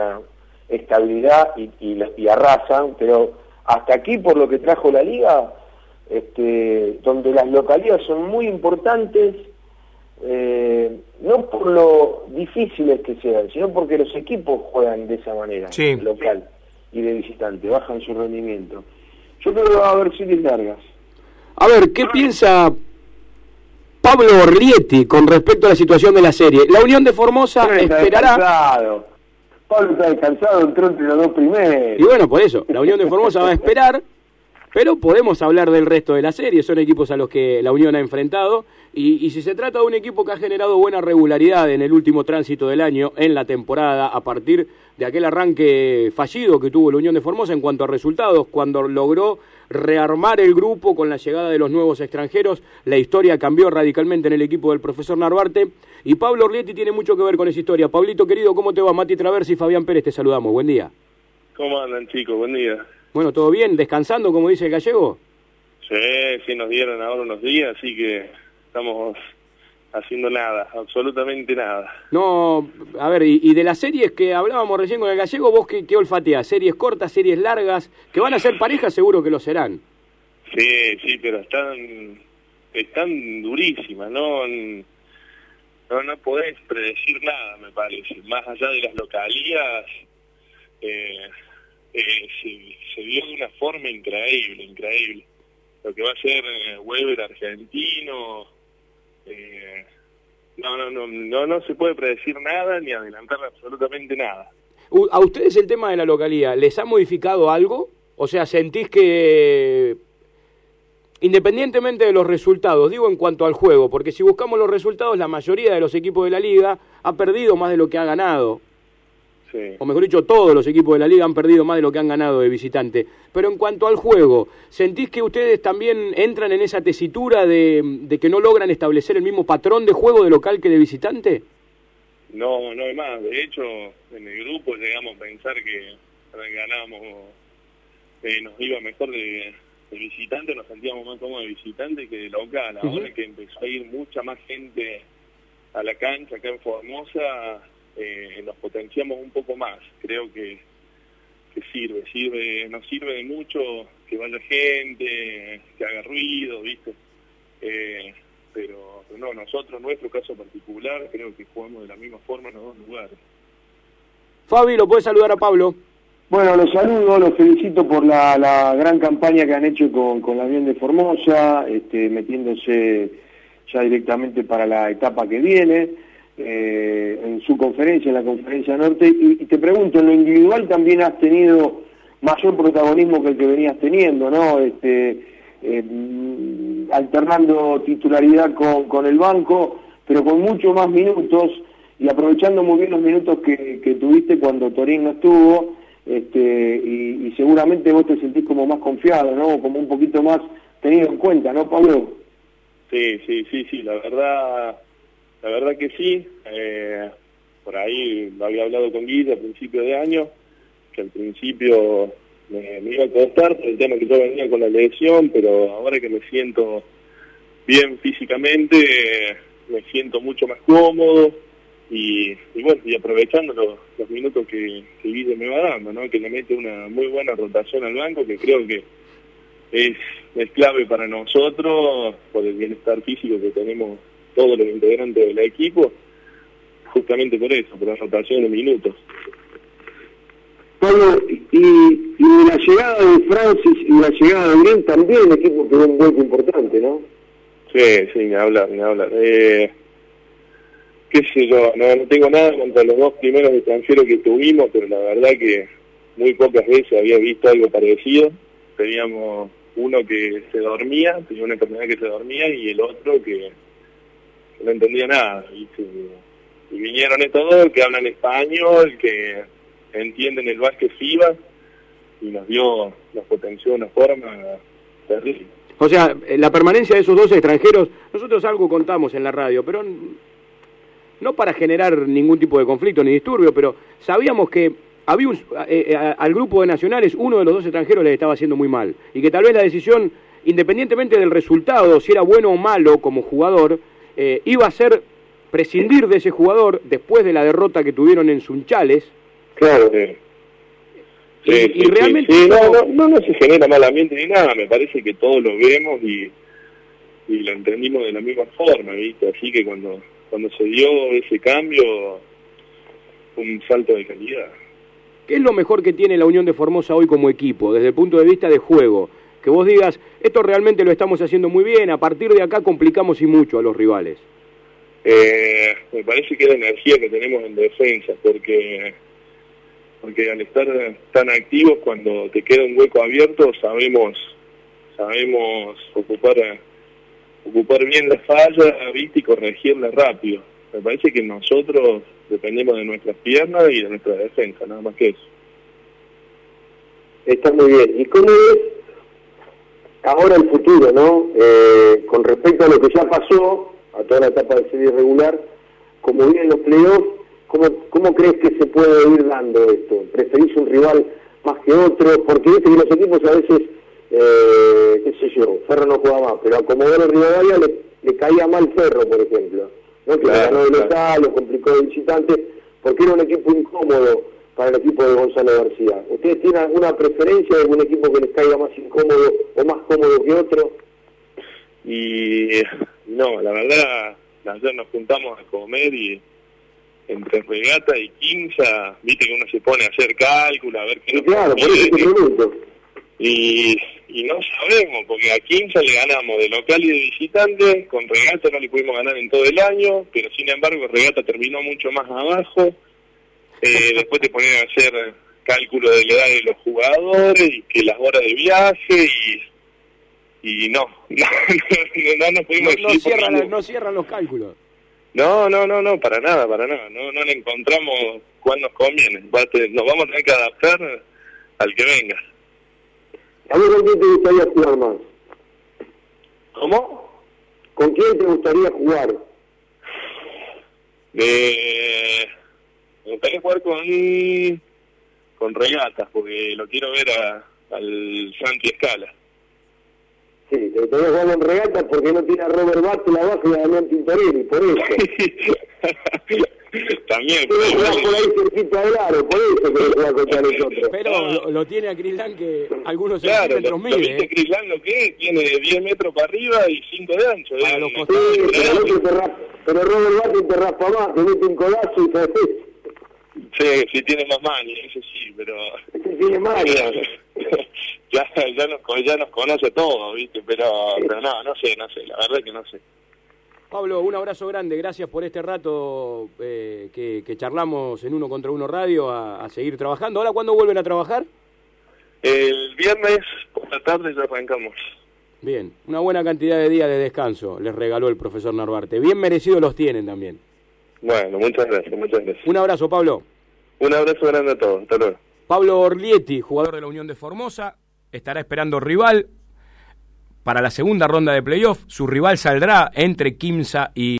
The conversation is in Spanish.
una estabilidad y, y, arrasan, pero hasta aquí por lo que trajo la liga, este, donde las localidades son muy importantes, eh, no por lo difíciles que sean, sino porque los equipos juegan de esa manera, local y de visitante, bajan su rendimiento. Yo creo que va a haber series largas. A ver, ¿qué piensa Pablo Orlietti con respecto a la situación de la serie? La Unión de Formosa esperará... Pablo está descansado, entró entre los dos primeros. Y bueno, por eso, la Unión de Formosa va a esperar, pero podemos hablar del resto de la serie, son equipos a los que la Unión ha enfrentado, y, y, si se trata de un equipo que ha generado buena regularidad en el último tránsito del año, en la temporada, a partir de aquel arranque fallido que tuvo la Unión de Formosa en cuanto a resultados, cuando logró rearmar el grupo con la llegada de los nuevos extranjeros. La historia cambió radicalmente en el equipo del profesor Narvarte y Pablo Orlietti tiene mucho que ver con esa historia. Pablito querido, ¿cómo te va? Mati Traversi y Fabián Pérez te saludamos. Buen día. ¿Cómo andan chicos? Buen día. Bueno, ¿todo bien? ¿Descansando, como dice el gallego? Sí, sí nos dieron ahora unos días, así que estamos haciendo nada, absolutamente nada. No, a ver, y, de las series que hablábamos recién con el gallego, vos qué, qué olfateás, series cortas, series largas, que van a ser parejas, seguro que lo serán. Sí, sí, pero están, están durísimas, ¿no? No, no podés predecir nada, me parece. Más allá de las localías, eh, eh, se, vio de una forma increíble, increíble. Lo que va a ser eh, Weber argentino, eh, no, no, no, no, no se puede predecir nada ni adelantar absolutamente nada. ¿A ustedes el tema de la localidad les ha modificado algo? O sea, ¿sentís que, independientemente de los resultados, digo en cuanto al juego, porque si buscamos los resultados, la mayoría de los equipos de la liga ha perdido más de lo que ha ganado o mejor dicho, todos los equipos de la liga han perdido más de lo que han ganado de visitante. Pero en cuanto al juego, ¿sentís que ustedes también entran en esa tesitura de, que no logran establecer el mismo patrón de juego de local que de visitante? No, no hay más. De hecho, en el grupo llegamos a pensar que ganábamos, eh, nos iba mejor de, visitante, nos sentíamos más cómodos de visitante que de local. Ahora que empezó a ir mucha más gente a la cancha acá en Formosa, eh, nos potenciamos un poco más. Creo que, que sirve, sirve, nos sirve de mucho que vaya gente, que haga ruido, ¿viste? Eh, pero, no, nosotros, nuestro caso particular, creo que jugamos de la misma forma en los dos lugares. Fabi, ¿lo puedes saludar a Pablo? Bueno, los saludo, los felicito por la, la gran campaña que han hecho con, con la Bien de Formosa, este, metiéndose ya directamente para la etapa que viene eh, en su conferencia, en la conferencia norte, y, te pregunto, en lo individual también has tenido mayor protagonismo que el que venías teniendo, ¿no? Este, eh, alternando titularidad con, con el banco, pero con mucho más minutos y aprovechando muy bien los minutos que, que tuviste cuando Torín no estuvo, este, y, y, seguramente vos te sentís como más confiado, ¿no? Como un poquito más tenido en cuenta, ¿no, Pablo? Sí, sí, sí, sí, la verdad la verdad que sí, eh, por ahí lo había hablado con Guilla a principio de año, que al principio me, iba a costar por el tema que yo venía con la lesión, pero ahora que me siento bien físicamente, me siento mucho más cómodo y, bueno, y aprovechando los, minutos que, que Guille me va dando, ¿no? que le mete una muy buena rotación al banco, que creo que es, es clave para nosotros por el bienestar físico que tenemos todos los integrantes del equipo, justamente por eso, por la rotación de minutos. Pablo, y, y la llegada de Francis y la llegada de Green también el equipo tuvo un vuelco importante, ¿no? Sí, sí, me habla, me habla. Eh, qué sé yo, no, no tengo nada contra los dos primeros extranjeros que tuvimos, pero la verdad que muy pocas veces había visto algo parecido. Teníamos uno que se dormía, tenía una enfermedad que se dormía y el otro que no entendía nada. Y, vinieron estos dos que hablan español, que entienden el básquet FIBA, y nos dio, nos potenció una forma terrible. O sea, eh, la permanencia de esos dos extranjeros, nosotros algo contamos en la radio, pero no para generar ningún tipo de conflicto ni disturbio, pero sabíamos que había un, eh, eh, al grupo de nacionales uno de los dos extranjeros le estaba haciendo muy mal y que tal vez la decisión, independientemente del resultado, si era bueno o malo como jugador, iba a ser prescindir de ese jugador después de la derrota que tuvieron en Sunchales Claro. y, realmente no, no, no, se genera mal ambiente ni nada, me parece que todos lo vemos y, y lo entendimos de la misma forma, ¿viste? Así que cuando, cuando se dio ese cambio, un salto de calidad. ¿Qué es lo mejor que tiene la Unión de Formosa hoy como equipo, desde el punto de vista de juego? Que vos digas, esto realmente lo estamos haciendo muy bien, a partir de acá complicamos y mucho a los rivales. Eh, me parece que es la energía que tenemos en defensa, porque porque al estar tan activos cuando te queda un hueco abierto sabemos sabemos ocupar ocupar bien la falla ¿viste? y corregirla rápido me parece que nosotros dependemos de nuestras piernas y de nuestra defensa nada más que eso está muy bien y cómo es ahora el futuro no eh, con respecto a lo que ya pasó a toda la etapa de serie regular como vienen los playoffs ¿Cómo, ¿Cómo crees que se puede ir dando esto? ¿Preferís un rival más que otro? Porque viste que los equipos a veces, eh, qué sé yo, Ferro no juega más, pero a Comodoro Rivadavia le, le caía mal Ferro, por ejemplo. ¿no? Que claro, ganó de local, lo complicó de visitante, porque era un equipo incómodo para el equipo de Gonzalo García. ¿Ustedes tienen alguna preferencia de algún equipo que les caiga más incómodo o más cómodo que otro? Y no, la verdad, ayer nos juntamos a comer y entre regata y quinza, viste que uno se pone a hacer cálculo, a ver qué sí, claro, por y, y no sabemos, porque a quinza le ganamos de local y de visitante, con regata no le pudimos ganar en todo el año, pero sin embargo regata terminó mucho más abajo, eh, después te ponen a hacer cálculo de la edad de los jugadores y que las horas de viaje y y no, no, no, nos pudimos no, cierran, no cierran los cálculos. No, no, no, no, para nada, para nada. No, no le encontramos cuál nos conviene. Nos vamos a tener que adaptar al que venga. ¿A vos con quién te gustaría jugar más? ¿Cómo? ¿Con quién te gustaría jugar? Eh, me gustaría jugar con con regatas, porque lo quiero ver a, al Santi Escala. Sí, te tenés jugar en regata porque no tiene a Robert Battle abajo y a Damián Tintorelli, por eso. También. Pero por ahí cerquita del aro, por eso que juega contra nosotros. Pero lo, tiene a Crislán que algunos claro, centímetros mide. ¿Viste ¿eh? Crislán lo que es? Tiene 10 metros para arriba y 5 de ancho. Para ¿eh? los Sí, pero, pero Robert Battle te raspa más, te mete un codazo y te Sí, sí tiene más maña, eso sí, pero... Sí tiene maña. ya, ya, nos, ya nos conoce todo, ¿viste? Pero, pero no, no sé, no sé, la verdad que no sé. Pablo, un abrazo grande, gracias por este rato eh, que, que, charlamos en Uno contra Uno Radio a, a, seguir trabajando. ¿Ahora cuándo vuelven a trabajar? El viernes por la tarde ya arrancamos. Bien, una buena cantidad de días de descanso les regaló el profesor Narvarte. Bien merecidos los tienen también. Bueno, muchas gracias, muchas gracias. Un abrazo, Pablo. Un abrazo grande a todos, hasta luego. Pablo Orlietti, jugador de la Unión de Formosa, estará esperando rival para la segunda ronda de playoff. Su rival saldrá entre Kimsa y